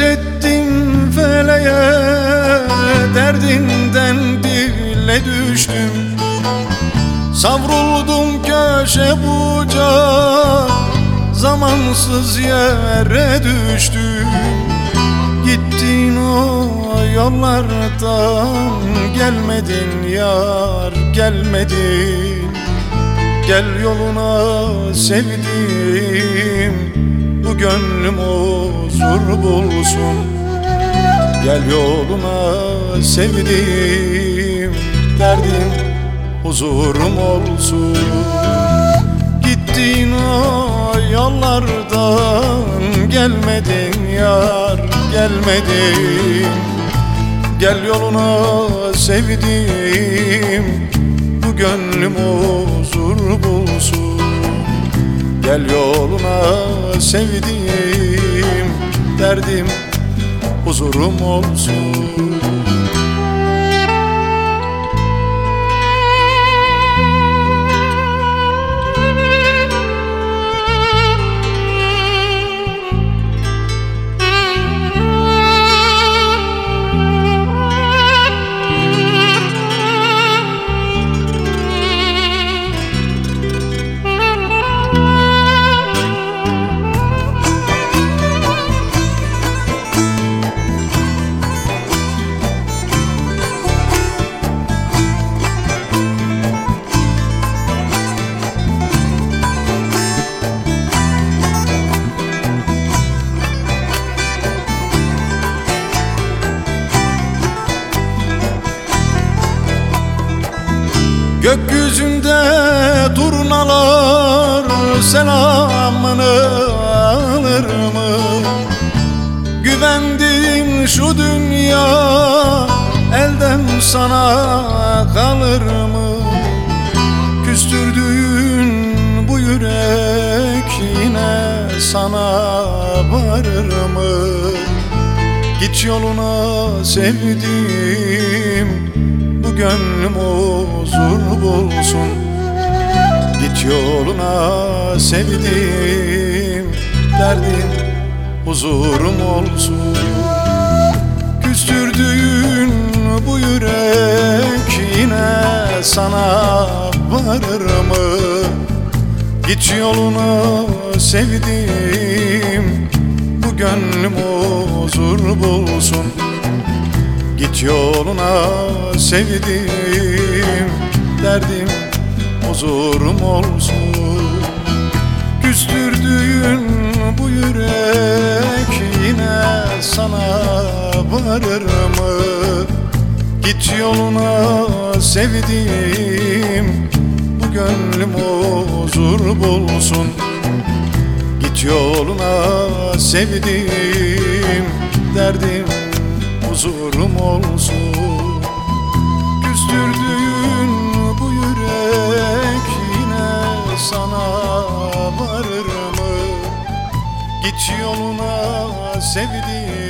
Ettim feleğe Derdinden dile düştüm. Savruldum köşe bucak Zamansız yere düştüm. Gittin o yollardan Gelmedin yar gelmedin. Gel yoluna sevdim Bu gönlüm huzur bulsun. Gel yoluna sevdim Derdim huzurum olsun. Gittin o yollardan Gelmedin yar gelmedin. Gel yoluna sevdim Bu gönlüm huzur bulsun. Gel yoluna sevdim Derdim huzurum olsun Gökyüzünde turnalar selamını alır mı? Güvendiğim şu dünya elden sana kalır mı? Küstürdüğün bu yürek yine sana varır mı? Git yoluna sevdim bu gönlüm huzur bulsun. Git yoluna sevdim Derdim huzurum olsun. Küstürdüğün bu yürek yine sana varır mı? Git yoluna sevdim Bu gönlüm huzur bulsun Git yoluna sevdim Derdim huzurum olsun Küstürdüğün bu yürek yine sana varır mı? Git yoluna sevdim Bu gönlüm huzur bulsun Git yoluna sevdim Derdim huzurum olsun Küstürdüğün bu yürek yine sana varır mı? Git yoluna sevdiğim